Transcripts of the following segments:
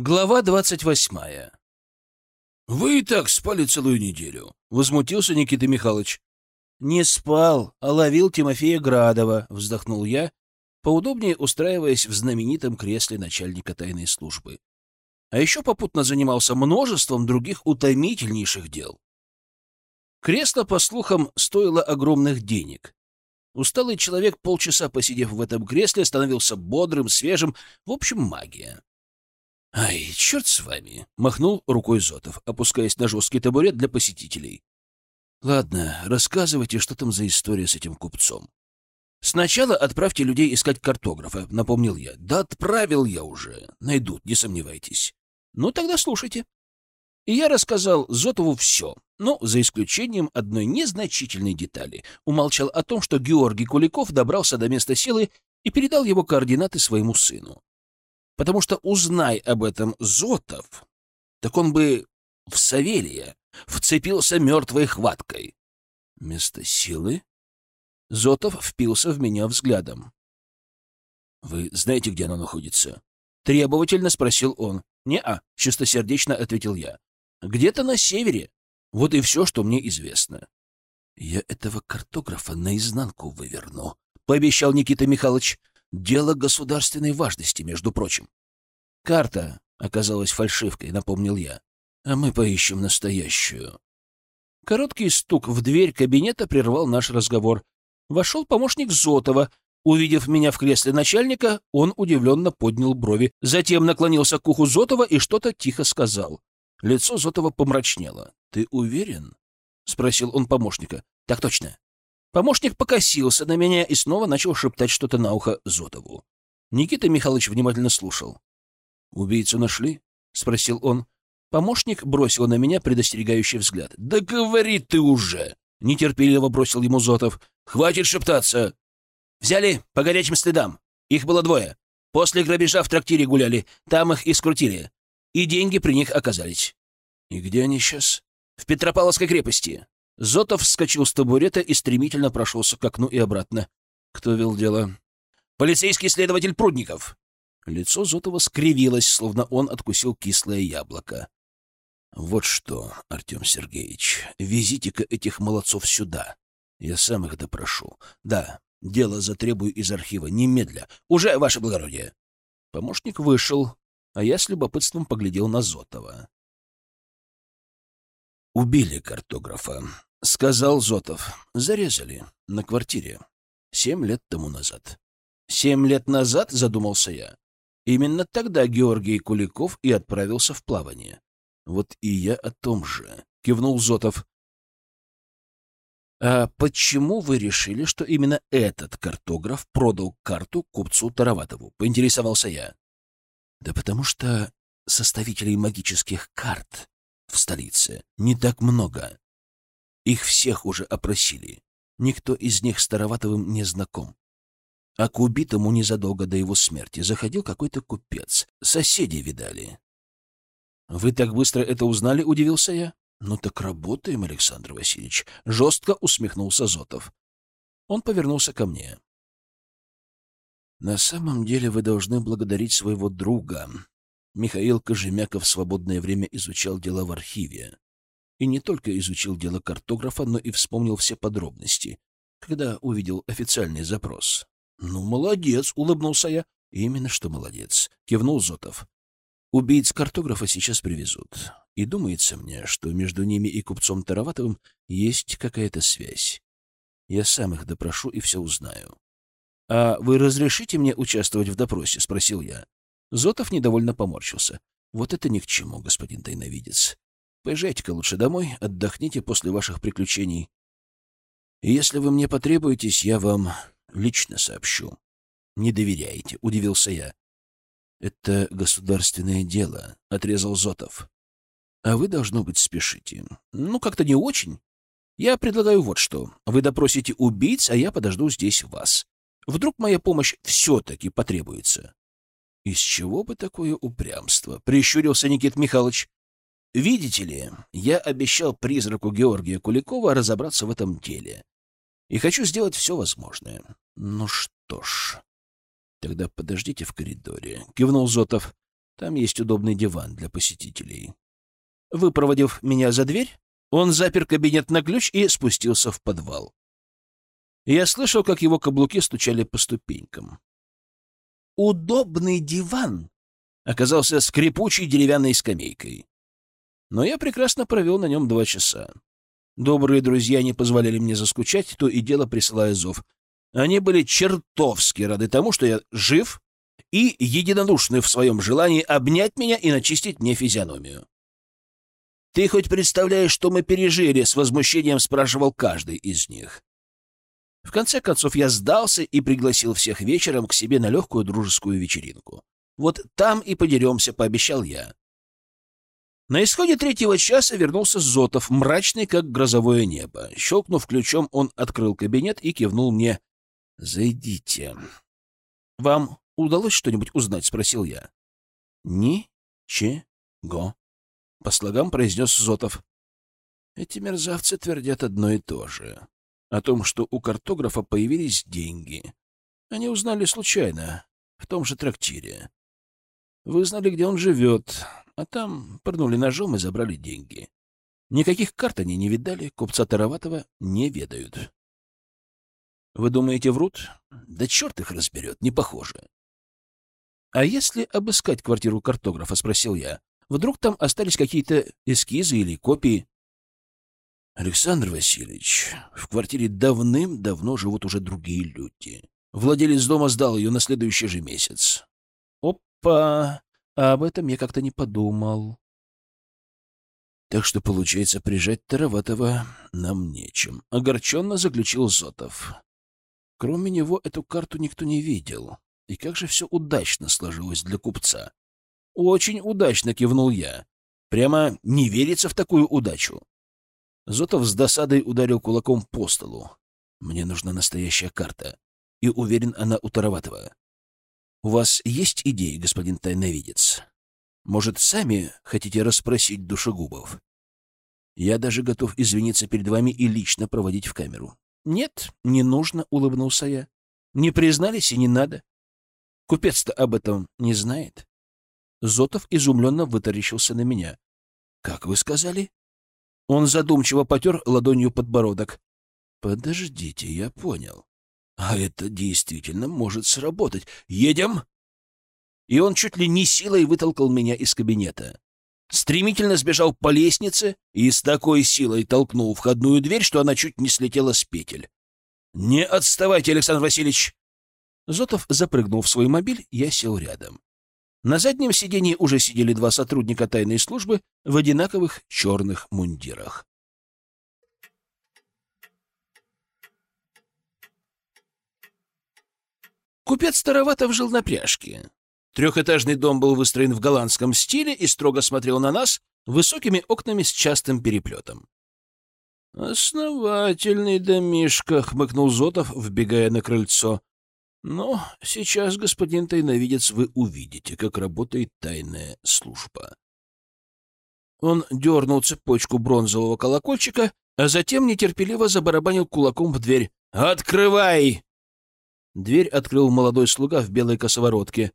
Глава двадцать восьмая. «Вы и так спали целую неделю», — возмутился Никита Михайлович. «Не спал, а ловил Тимофея Градова», — вздохнул я, поудобнее устраиваясь в знаменитом кресле начальника тайной службы. А еще попутно занимался множеством других утомительнейших дел. Кресло, по слухам, стоило огромных денег. Усталый человек, полчаса посидев в этом кресле, становился бодрым, свежим, в общем, магия. «Ай, черт с вами!» — махнул рукой Зотов, опускаясь на жесткий табурет для посетителей. «Ладно, рассказывайте, что там за история с этим купцом». «Сначала отправьте людей искать картографа», — напомнил я. «Да отправил я уже. Найдут, не сомневайтесь». «Ну, тогда слушайте». И я рассказал Зотову все, но за исключением одной незначительной детали. Умолчал о том, что Георгий Куликов добрался до места силы и передал его координаты своему сыну потому что узнай об этом Зотов, так он бы в Савелия вцепился мертвой хваткой. Место силы? Зотов впился в меня взглядом. «Вы знаете, где оно находится?» Требовательно спросил он. «Не-а», — чистосердечно ответил я. «Где-то на севере. Вот и все, что мне известно». «Я этого картографа наизнанку выверну», — пообещал Никита Михайлович. Дело государственной важности, между прочим. Карта оказалась фальшивкой, напомнил я. А мы поищем настоящую. Короткий стук в дверь кабинета прервал наш разговор. Вошел помощник Зотова. Увидев меня в кресле начальника, он удивленно поднял брови, затем наклонился к уху Зотова и что-то тихо сказал. Лицо Зотова помрачнело. «Ты уверен?» — спросил он помощника. «Так точно. Помощник покосился на меня и снова начал шептать что-то на ухо Зотову. Никита Михайлович внимательно слушал. «Убийцу нашли?» — спросил он. Помощник бросил на меня предостерегающий взгляд. «Да говори ты уже!» — нетерпеливо бросил ему Зотов. «Хватит шептаться!» «Взяли по горячим следам. Их было двое. После грабежа в трактире гуляли. Там их и скрутили. И деньги при них оказались». «И где они сейчас?» «В Петропавловской крепости. Зотов вскочил с табурета и стремительно прошелся к окну и обратно. Кто вел дело? Полицейский следователь Прудников. Лицо Зотова скривилось, словно он откусил кислое яблоко. Вот что, Артем Сергеевич, везите-ка этих молодцов сюда. Я сам их допрошу. Да, дело затребую из архива немедля. Уже, ваше благородие. Помощник вышел, а я с любопытством поглядел на Зотова. Убили картографа. — сказал Зотов. «Зарезали. На квартире. Семь лет тому назад». «Семь лет назад?» — задумался я. Именно тогда Георгий Куликов и отправился в плавание. «Вот и я о том же», — кивнул Зотов. «А почему вы решили, что именно этот картограф продал карту купцу Тароватову?» — поинтересовался я. «Да потому что составителей магических карт в столице не так много. Их всех уже опросили. Никто из них Староватовым не знаком. А к убитому незадолго до его смерти заходил какой-то купец. Соседи видали. «Вы так быстро это узнали?» — удивился я. «Ну так работаем, Александр Васильевич», — жестко усмехнулся Зотов. Он повернулся ко мне. «На самом деле вы должны благодарить своего друга. Михаил Кожемяков в свободное время изучал дела в архиве и не только изучил дело картографа, но и вспомнил все подробности, когда увидел официальный запрос. «Ну, молодец!» — улыбнулся я. «Именно что молодец!» — кивнул Зотов. «Убийц картографа сейчас привезут, и думается мне, что между ними и купцом Тароватовым есть какая-то связь. Я сам их допрошу и все узнаю». «А вы разрешите мне участвовать в допросе?» — спросил я. Зотов недовольно поморщился. «Вот это ни к чему, господин тайновидец. Поезжайте-ка лучше домой, отдохните после ваших приключений. И если вы мне потребуетесь, я вам лично сообщу. Не доверяете, — удивился я. Это государственное дело, — отрезал Зотов. А вы, должно быть, спешите. Ну, как-то не очень. Я предлагаю вот что. Вы допросите убийц, а я подожду здесь вас. Вдруг моя помощь все-таки потребуется. Из чего бы такое упрямство? Прищурился Никит Михайлович. Видите ли, я обещал призраку Георгия Куликова разобраться в этом деле. И хочу сделать все возможное. Ну что ж... Тогда подождите в коридоре, — кивнул Зотов. Там есть удобный диван для посетителей. Выпроводив меня за дверь, он запер кабинет на ключ и спустился в подвал. Я слышал, как его каблуки стучали по ступенькам. Удобный диван оказался скрипучей деревянной скамейкой. Но я прекрасно провел на нем два часа. Добрые друзья не позволяли мне заскучать, то и дело присылая зов. Они были чертовски рады тому, что я жив и единодушны в своем желании обнять меня и начистить мне физиономию. «Ты хоть представляешь, что мы пережили?» — с возмущением спрашивал каждый из них. В конце концов я сдался и пригласил всех вечером к себе на легкую дружескую вечеринку. Вот там и подеремся, пообещал я. На исходе третьего часа вернулся Зотов, мрачный, как грозовое небо. Щелкнув ключом, он открыл кабинет и кивнул мне. «Зайдите». «Вам удалось что-нибудь узнать?» — спросил я. «Ни-че-го», — по слогам произнес Зотов. «Эти мерзавцы твердят одно и то же. О том, что у картографа появились деньги. Они узнали случайно, в том же трактире. Вы знали, где он живет, а там пырнули ножом и забрали деньги. Никаких карт они не видали, купца Тароватова не ведают. Вы думаете, врут? Да черт их разберет, не похоже. А если обыскать квартиру картографа, спросил я, вдруг там остались какие-то эскизы или копии? Александр Васильевич, в квартире давным-давно живут уже другие люди. Владелец дома сдал ее на следующий же месяц. Опа! А об этом я как-то не подумал. Так что, получается, прижать Тароватова нам нечем. Огорченно заключил Зотов. Кроме него эту карту никто не видел. И как же все удачно сложилось для купца. Очень удачно кивнул я. Прямо не верится в такую удачу. Зотов с досадой ударил кулаком по столу. Мне нужна настоящая карта. И уверен, она у Тароватова. У вас есть идеи, господин тайновидец? Может, сами хотите расспросить душегубов? Я даже готов извиниться перед вами и лично проводить в камеру. Нет, не нужно, улыбнулся я. Не признались и не надо. Купец-то об этом не знает. Зотов изумленно вытаращился на меня. Как вы сказали? Он задумчиво потер ладонью подбородок. Подождите, я понял. А это действительно может сработать. Едем!» И он чуть ли не силой вытолкал меня из кабинета. Стремительно сбежал по лестнице и с такой силой толкнул входную дверь, что она чуть не слетела с петель. «Не отставайте, Александр Васильевич!» Зотов запрыгнул в свой мобиль, я сел рядом. На заднем сидении уже сидели два сотрудника тайной службы в одинаковых черных мундирах. Купец Староватов жил на пряжке. Трехэтажный дом был выстроен в голландском стиле и строго смотрел на нас высокими окнами с частым переплетом. «Основательный домишко», — хмыкнул Зотов, вбегая на крыльцо. «Но сейчас, господин тайновидец, вы увидите, как работает тайная служба». Он дернул цепочку бронзового колокольчика, а затем нетерпеливо забарабанил кулаком в дверь. «Открывай!» Дверь открыл молодой слуга в белой косоворотке.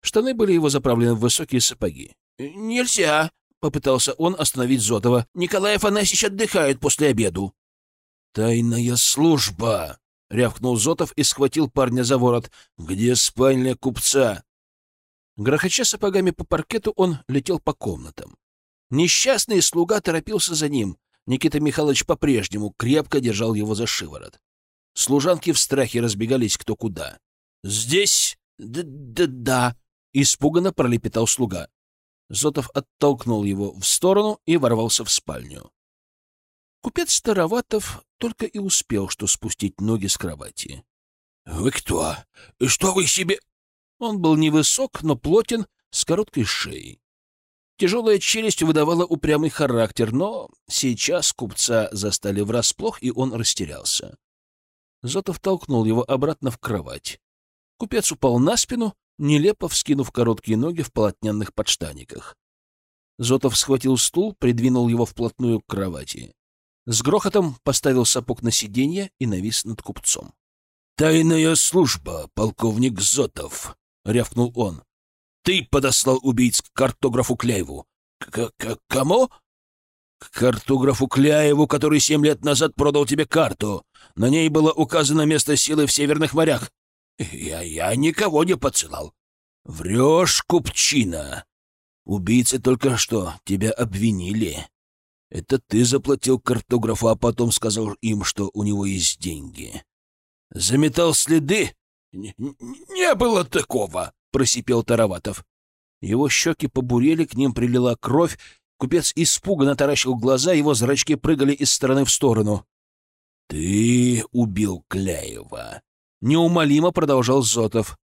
Штаны были его заправлены в высокие сапоги. «Нельзя!» — попытался он остановить Зотова. «Николай Афанасьевич отдыхает после обеду». «Тайная служба!» — рявкнул Зотов и схватил парня за ворот. «Где спальня купца?» Грохоча сапогами по паркету, он летел по комнатам. Несчастный слуга торопился за ним. Никита Михайлович по-прежнему крепко держал его за шиворот. Служанки в страхе разбегались кто куда. «Здесь? Да-да-да!» — испуганно пролепетал слуга. Зотов оттолкнул его в сторону и ворвался в спальню. Купец Староватов только и успел, что спустить ноги с кровати. «Вы кто? Что вы себе...» Он был невысок, но плотен, с короткой шеей. Тяжелая челюсть выдавала упрямый характер, но сейчас купца застали врасплох, и он растерялся. Зотов толкнул его обратно в кровать. Купец упал на спину, нелепо вскинув короткие ноги в полотняных подштаниках. Зотов схватил стул, придвинул его вплотную к кровати. С грохотом поставил сапог на сиденье и навис над купцом. «Тайная служба, полковник Зотов!» — рявкнул он. ты подослал убийц к картографу Кляеву. К, к картографу Кляеву, который семь лет назад продал тебе карту. На ней было указано место силы в северных морях. Я, я никого не подсылал. Врешь, купчина. Убийцы только что тебя обвинили. Это ты заплатил картографу, а потом сказал им, что у него есть деньги. Заметал следы? Не, не было такого, просипел Тараватов. Его щеки побурели, к ним прилила кровь. Купец испуганно таращил глаза, его зрачки прыгали из стороны в сторону. «Ты убил Кляева», — неумолимо продолжал Зотов.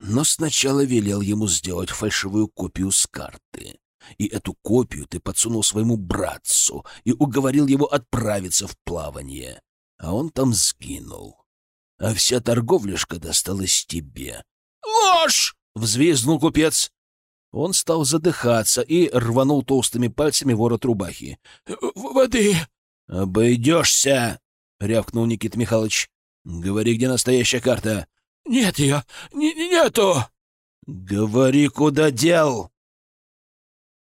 «Но сначала велел ему сделать фальшивую копию с карты. И эту копию ты подсунул своему братцу и уговорил его отправиться в плавание. А он там сгинул. А вся торговляшка досталась тебе». «Ложь!» — взвизгнул купец. Он стал задыхаться и рванул толстыми пальцами ворот рубахи. «Воды!» «Обойдешься!» — рявкнул Никит Михайлович. «Говори, где настоящая карта?» «Нет ее! Не нету!» «Говори, куда дел!»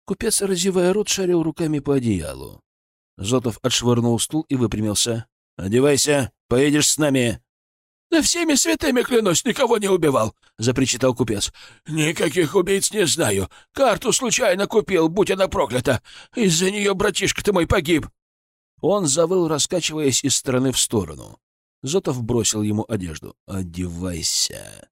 Купец, разевая рот, шарил руками по одеялу. Зотов отшвырнул стул и выпрямился. «Одевайся, поедешь с нами!» «Да всеми святыми клянусь, никого не убивал!» — запричитал купец. «Никаких убийц не знаю. Карту случайно купил, будь она проклята. Из-за нее братишка-то мой погиб!» Он завыл, раскачиваясь из стороны в сторону. Зотов бросил ему одежду. «Одевайся!»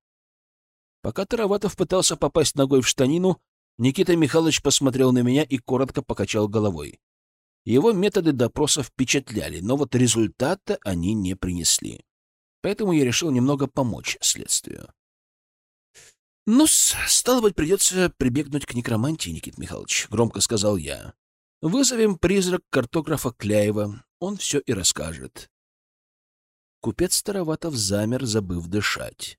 Пока Тараватов пытался попасть ногой в штанину, Никита Михайлович посмотрел на меня и коротко покачал головой. Его методы допроса впечатляли, но вот результата они не принесли. Поэтому я решил немного помочь следствию. ну стало быть, придется прибегнуть к некромантии, Никит Михайлович», — громко сказал я. «Вызовем призрак картографа Кляева. Он все и расскажет». Купец Староватов замер, забыв дышать.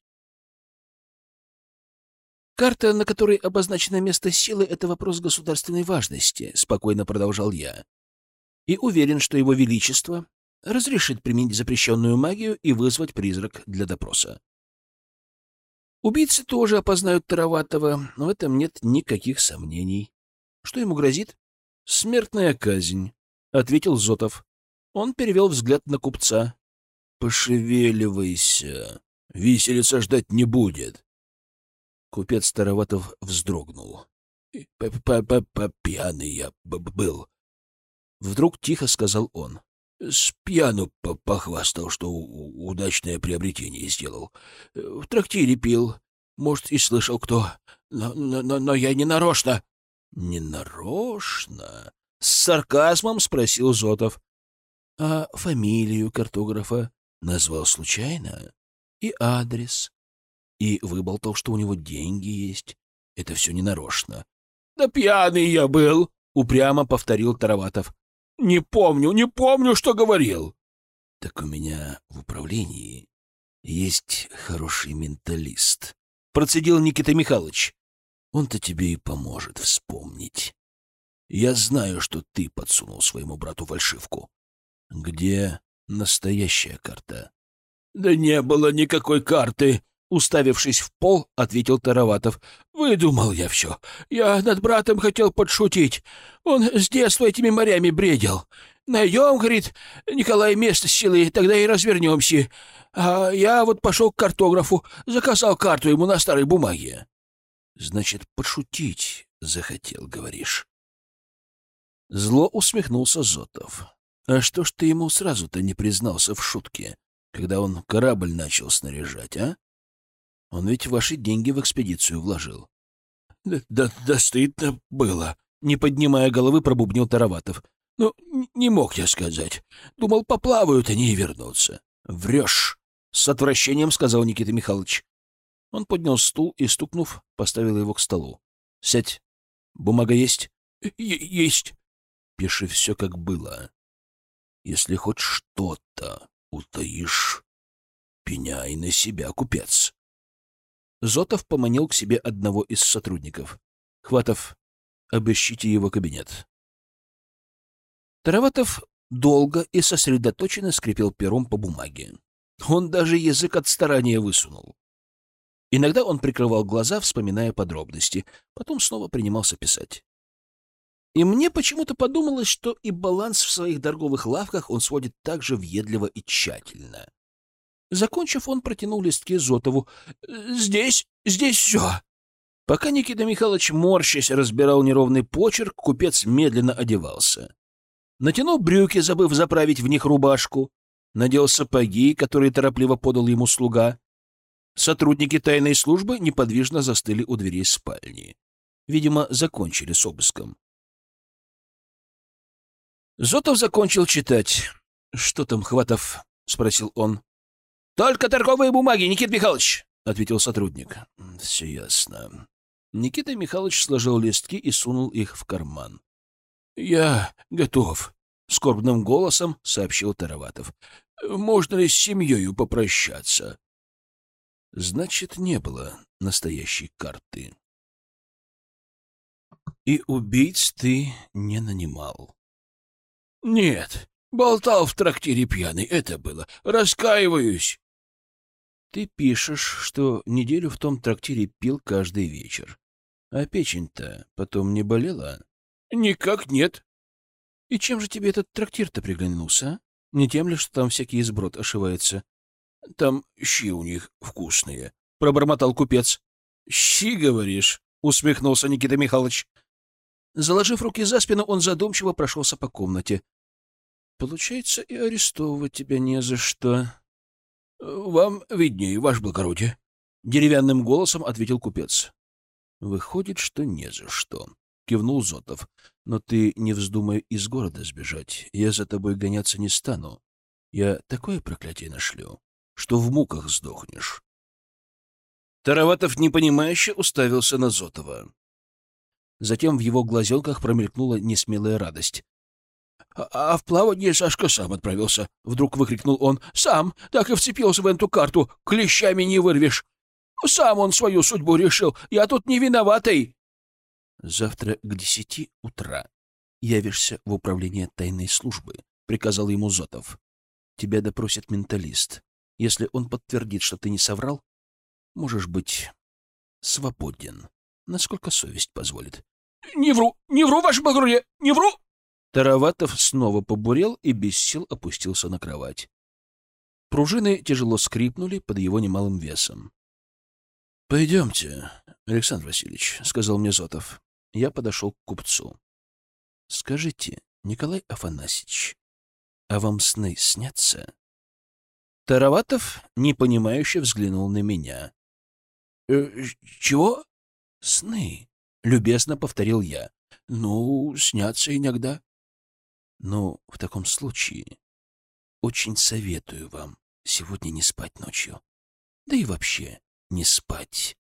«Карта, на которой обозначено место силы, — это вопрос государственной важности», — спокойно продолжал я. «И уверен, что Его Величество разрешит применить запрещенную магию и вызвать призрак для допроса. Убийцы тоже опознают Тароватова, но в этом нет никаких сомнений. Что ему грозит? Смертная казнь, — ответил Зотов. Он перевел взгляд на купца. Пошевеливайся. Виселица ждать не будет. Купец Тароватов вздрогнул. Пьяный я был. Вдруг тихо сказал он. С пьяну похвастал, что удачное приобретение сделал. В трактире пил. Может, и слышал кто. Но, но, но я не нарочно. — Не нарочно? — с сарказмом спросил Зотов. — А фамилию картографа назвал случайно? И адрес? И выболтал, что у него деньги есть. Это все не нарочно. — Да пьяный я был! — упрямо повторил Тараватов. Не помню, не помню, что говорил. Так у меня в управлении есть хороший менталист. Процедил Никита Михайлович. Он-то тебе и поможет вспомнить. Я знаю, что ты подсунул своему брату фальшивку. Где настоящая карта? Да не было никакой карты, Уставившись в пол, ответил Тараватов. «Выдумал я все. Я над братом хотел подшутить. Он с детства этими морями бредил. Найдем, говорит, Николай, место силы, тогда и развернемся. А я вот пошел к картографу, заказал карту ему на старой бумаге». «Значит, подшутить захотел, говоришь?» Зло усмехнулся Зотов. «А что ж ты ему сразу-то не признался в шутке, когда он корабль начал снаряжать, а?» Он ведь ваши деньги в экспедицию вложил. Да, да, да стыдно было, не поднимая головы, пробубнил Тараватов. Ну, не мог я сказать. Думал, поплавают они и вернутся. Врешь, с отвращением сказал Никита Михайлович. Он поднял стул и, стукнув, поставил его к столу. Сядь. Бумага есть? есть. Пиши все, как было. Если хоть что-то утаишь, пеняй на себя, купец. Зотов поманил к себе одного из сотрудников. «Хватов, обыщите его кабинет». Тараватов долго и сосредоточенно скрипел пером по бумаге. Он даже язык от старания высунул. Иногда он прикрывал глаза, вспоминая подробности, потом снова принимался писать. И мне почему-то подумалось, что и баланс в своих торговых лавках он сводит так же въедливо и тщательно. Закончив, он протянул листки Зотову. «Здесь, здесь все!» Пока Никита Михайлович, морщась, разбирал неровный почерк, купец медленно одевался. Натянул брюки, забыв заправить в них рубашку, надел сапоги, которые торопливо подал ему слуга. Сотрудники тайной службы неподвижно застыли у дверей спальни. Видимо, закончили с обыском. Зотов закончил читать. «Что там, Хватов?» — спросил он. «Только торговые бумаги, Никита Михайлович!» — ответил сотрудник. «Все ясно». Никита Михайлович сложил листки и сунул их в карман. — Я готов, — скорбным голосом сообщил Тароватов. — Можно ли с семьей попрощаться? Значит, не было настоящей карты. И убийц ты не нанимал. — Нет, болтал в трактире пьяный, это было. Раскаиваюсь. Ты пишешь, что неделю в том трактире пил каждый вечер. А печень-то потом не болела? Никак нет. И чем же тебе этот трактир-то приглянулся, а? Не тем ли, что там всякий изброд ошивается? Там щи у них вкусные, — пробормотал купец. Щи, говоришь? — усмехнулся Никита Михайлович. Заложив руки за спину, он задумчиво прошелся по комнате. — Получается, и арестовывать тебя не за что. — Вам виднее, ваше благородие, — деревянным голосом ответил купец. Выходит, что не за что. Кивнул Зотов. Но ты не вздумай из города сбежать. Я за тобой гоняться не стану. Я такое проклятие нашлю, что в муках сдохнешь. Тараватов непонимающе уставился на Зотова. Затем в его глазенках промелькнула несмелая радость. «А, «А в плавание Сашка сам отправился», — вдруг выкрикнул он. «Сам, так и вцепился в эту карту, клещами не вырвешь. Сам он свою судьбу решил. Я тут не виноватый. Завтра к десяти утра явишься в управление тайной службы, приказал ему Зотов. Тебя допросит менталист. Если он подтвердит, что ты не соврал, можешь быть свободен, насколько совесть позволит. — Не вру, не вру, ваше благородие, не вру! Тараватов снова побурел и без сил опустился на кровать. Пружины тяжело скрипнули под его немалым весом. — Пойдемте, Александр Васильевич, — сказал мне Зотов. Я подошел к купцу. — Скажите, Николай Афанасьевич, а вам сны снятся? Тараватов непонимающе взглянул на меня. «Э, — Чего? — Сны, — любезно повторил я. — Ну, снятся иногда. — Ну, в таком случае очень советую вам сегодня не спать ночью. Да и вообще, не спать.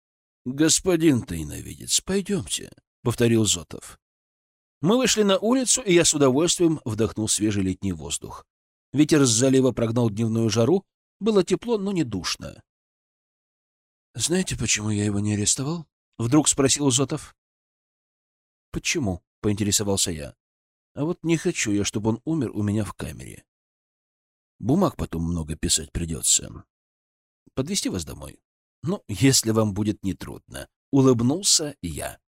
— Господин тайновидец, пойдемте, — повторил Зотов. Мы вышли на улицу, и я с удовольствием вдохнул свежий летний воздух. Ветер с залива прогнал дневную жару, было тепло, но не душно. — Знаете, почему я его не арестовал? — вдруг спросил Зотов. — Почему? — поинтересовался я. — А вот не хочу я, чтобы он умер у меня в камере. Бумаг потом много писать придется подвести вас домой? Ну, если вам будет нетрудно. Улыбнулся я.